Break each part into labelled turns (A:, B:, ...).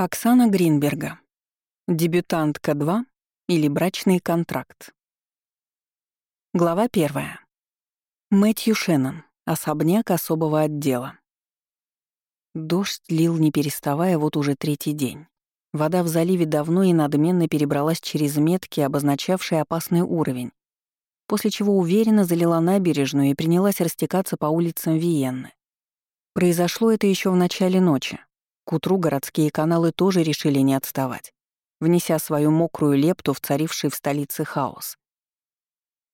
A: Оксана Гринберга. Дебютантка 2 или брачный контракт. Глава 1. Мэтью Шеннон. Особняк особого отдела. Дождь лил не переставая вот уже третий день. Вода в заливе давно и надменно перебралась через метки, обозначавшие опасный уровень, после чего уверенно залила набережную и принялась растекаться по улицам Виенны. Произошло это еще в начале ночи, к утру городские каналы тоже решили не отставать, внеся свою мокрую лепту в царивший в столице хаос.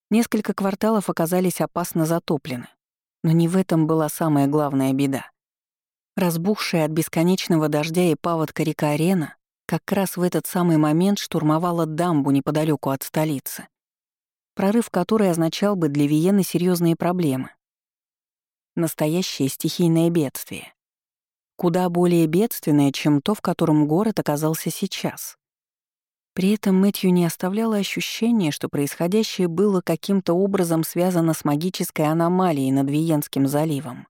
A: Несколько кварталов оказались опасно затоплены. Но не в этом была самая главная беда. Разбухшая от бесконечного дождя и паводка река Рена как раз в этот самый момент штурмовала дамбу неподалеку от столицы, прорыв которой означал бы для Виены серьезные проблемы. Настоящее стихийное бедствие куда более бедственное, чем то, в котором город оказался сейчас. При этом Мэтью не оставляло ощущения, что происходящее было каким-то образом связано с магической аномалией над Виенским заливом.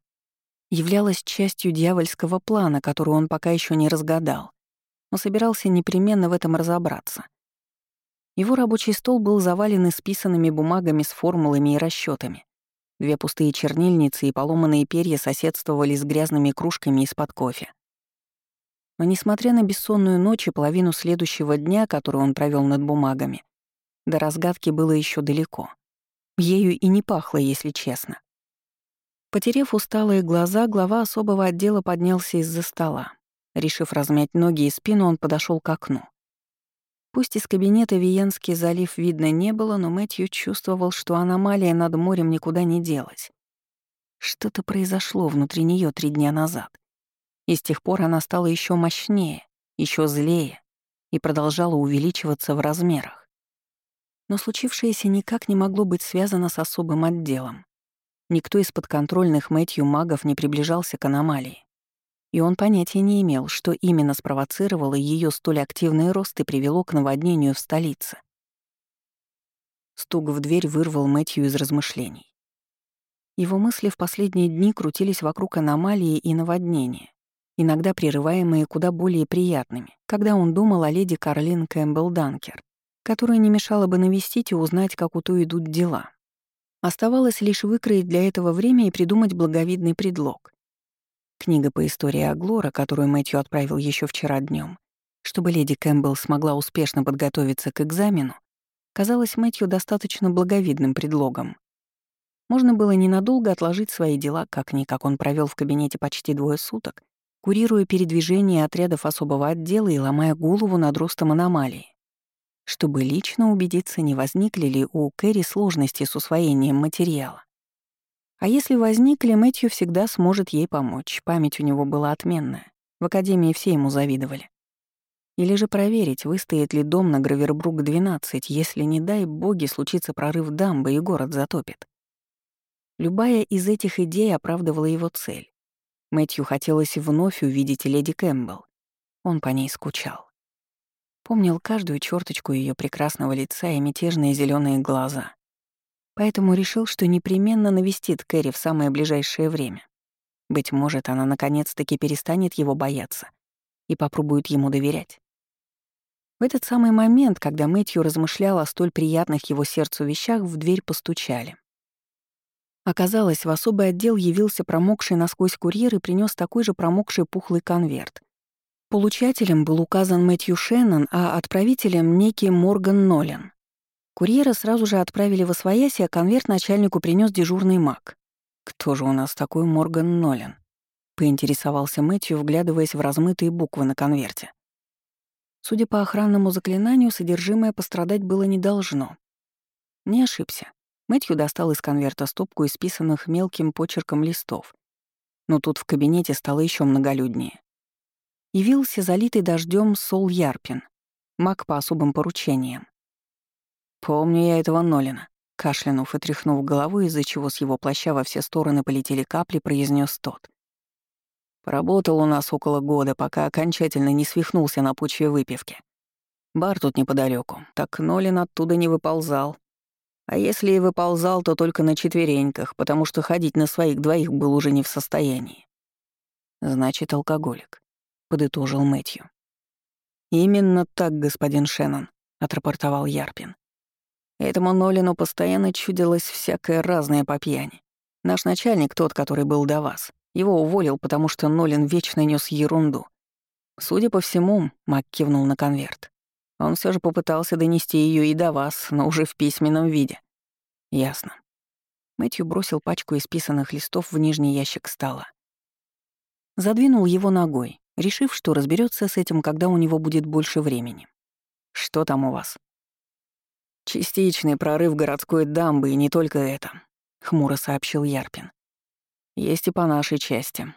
A: Являлось частью дьявольского плана, который он пока еще не разгадал, но собирался непременно в этом разобраться. Его рабочий стол был завален исписанными бумагами с формулами и расчетами. Две пустые чернильницы и поломанные перья соседствовали с грязными кружками из-под кофе. Но несмотря на бессонную ночь и половину следующего дня, который он провел над бумагами, до разгадки было еще далеко. Ею и не пахло, если честно. Потерев усталые глаза, глава особого отдела поднялся из-за стола. Решив размять ноги и спину, он подошел к окну. Пусть из кабинета Виенский залив видно не было, но Мэтью чувствовал, что аномалия над морем никуда не делась. Что-то произошло внутри нее три дня назад. И с тех пор она стала еще мощнее, еще злее и продолжала увеличиваться в размерах. Но случившееся никак не могло быть связано с особым отделом. Никто из подконтрольных Мэтью магов не приближался к аномалии и он понятия не имел, что именно спровоцировало ее столь активный рост и привело к наводнению в столице. Стук в дверь вырвал Мэтью из размышлений. Его мысли в последние дни крутились вокруг аномалии и наводнения, иногда прерываемые куда более приятными, когда он думал о леди Карлин Кэмпбелл Данкер, которая не мешала бы навестить и узнать, как у той идут дела. Оставалось лишь выкроить для этого время и придумать благовидный предлог. Книга по истории Аглора, которую Мэтью отправил еще вчера днем, чтобы леди Кэмпбелл смогла успешно подготовиться к экзамену, казалась Мэтью достаточно благовидным предлогом. Можно было ненадолго отложить свои дела, как-никак он провел в кабинете почти двое суток, курируя передвижение отрядов особого отдела и ломая голову над ростом аномалии, чтобы лично убедиться, не возникли ли у Кэрри сложности с усвоением материала. А если возникли, Мэтью всегда сможет ей помочь. Память у него была отменная. В академии все ему завидовали. Или же проверить, выстоит ли дом на Гравербрук-12, если, не дай боги, случится прорыв дамбы и город затопит. Любая из этих идей оправдывала его цель. Мэтью хотелось вновь увидеть леди Кэмпбелл. Он по ней скучал. Помнил каждую черточку ее прекрасного лица и мятежные зеленые глаза поэтому решил, что непременно навестит Кэрри в самое ближайшее время. Быть может, она наконец-таки перестанет его бояться и попробует ему доверять. В этот самый момент, когда Мэтью размышлял о столь приятных его сердцу вещах, в дверь постучали. Оказалось, в особый отдел явился промокший насквозь курьер и принес такой же промокший пухлый конверт. Получателем был указан Мэтью Шеннон, а отправителем — некий Морган Нолан. Курьера сразу же отправили в Освояси, а конверт начальнику принес дежурный маг. «Кто же у нас такой Морган Нолан?» — поинтересовался Мэтью, вглядываясь в размытые буквы на конверте. Судя по охранному заклинанию, содержимое пострадать было не должно. Не ошибся. Мэтью достал из конверта стопку исписанных мелким почерком листов. Но тут в кабинете стало еще многолюднее. Явился залитый дождем Сол Ярпин, маг по особым поручениям. «Помню я этого Нолина», — кашлянув и тряхнув головой, из-за чего с его плаща во все стороны полетели капли, произнес тот. «Поработал у нас около года, пока окончательно не свихнулся на почве выпивки. Бар тут неподалеку, так Нолин оттуда не выползал. А если и выползал, то только на четвереньках, потому что ходить на своих двоих был уже не в состоянии. Значит, алкоголик», — подытожил Мэтью. «Именно так, господин Шеннон», — отрапортовал Ярпин. Этому Нолину постоянно чудилось всякое разное по пьяни. Наш начальник, тот, который был до вас, его уволил, потому что Нолин вечно нес ерунду. Судя по всему, Мак кивнул на конверт. Он все же попытался донести ее и до вас, но уже в письменном виде. Ясно. Мэтью бросил пачку исписанных листов в нижний ящик стола. Задвинул его ногой, решив, что разберется с этим, когда у него будет больше времени. «Что там у вас?» «Частичный прорыв городской дамбы, и не только это», — хмуро сообщил Ярпин. «Есть и по нашей части.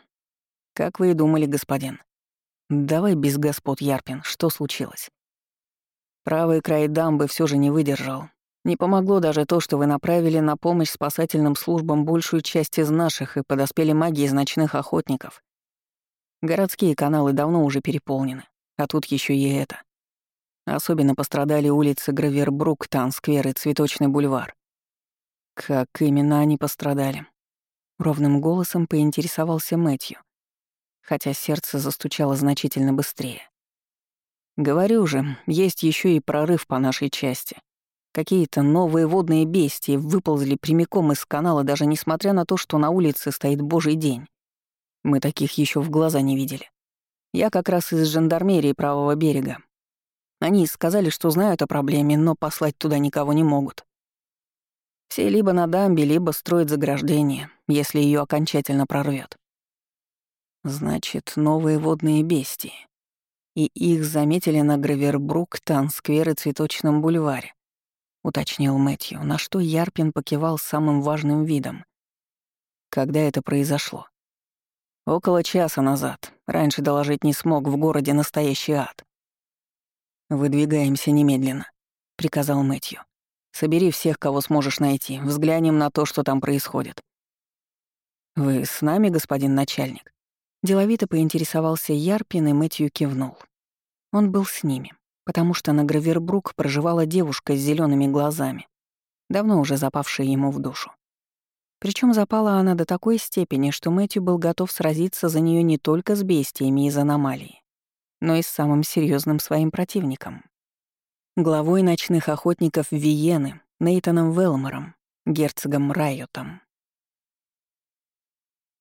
A: Как вы и думали, господин. Давай без господ, Ярпин, что случилось?» Правый край дамбы все же не выдержал. Не помогло даже то, что вы направили на помощь спасательным службам большую часть из наших и подоспели маги из ночных охотников. Городские каналы давно уже переполнены, а тут еще и это. Особенно пострадали улицы Гравербрук, Тансквер и Цветочный бульвар. Как именно они пострадали? Ровным голосом поинтересовался Мэтью, хотя сердце застучало значительно быстрее. Говорю же, есть еще и прорыв по нашей части. Какие-то новые водные бестии выползли прямиком из канала, даже несмотря на то, что на улице стоит божий день. Мы таких еще в глаза не видели. Я как раз из жандармерии правого берега. Они сказали, что знают о проблеме, но послать туда никого не могут. Все либо на дамбе, либо строят заграждение, если ее окончательно прорвет. Значит, новые водные бестии. И их заметили на Гравербрук, Тансквер и Цветочном бульваре, уточнил Мэтью, на что Ярпин покивал самым важным видом. Когда это произошло? Около часа назад. Раньше доложить не смог, в городе настоящий ад. «Выдвигаемся немедленно», — приказал Мэтью. «Собери всех, кого сможешь найти. Взглянем на то, что там происходит». «Вы с нами, господин начальник?» Деловито поинтересовался Ярпин, и Мэтью кивнул. Он был с ними, потому что на Гравербрук проживала девушка с зелеными глазами, давно уже запавшая ему в душу. Причем запала она до такой степени, что Мэтью был готов сразиться за нее не только с бестиями из аномалии, но и самым серьезным своим противником. Главой ночных охотников Виены, Нейтаном Велмором, герцогом Райотом.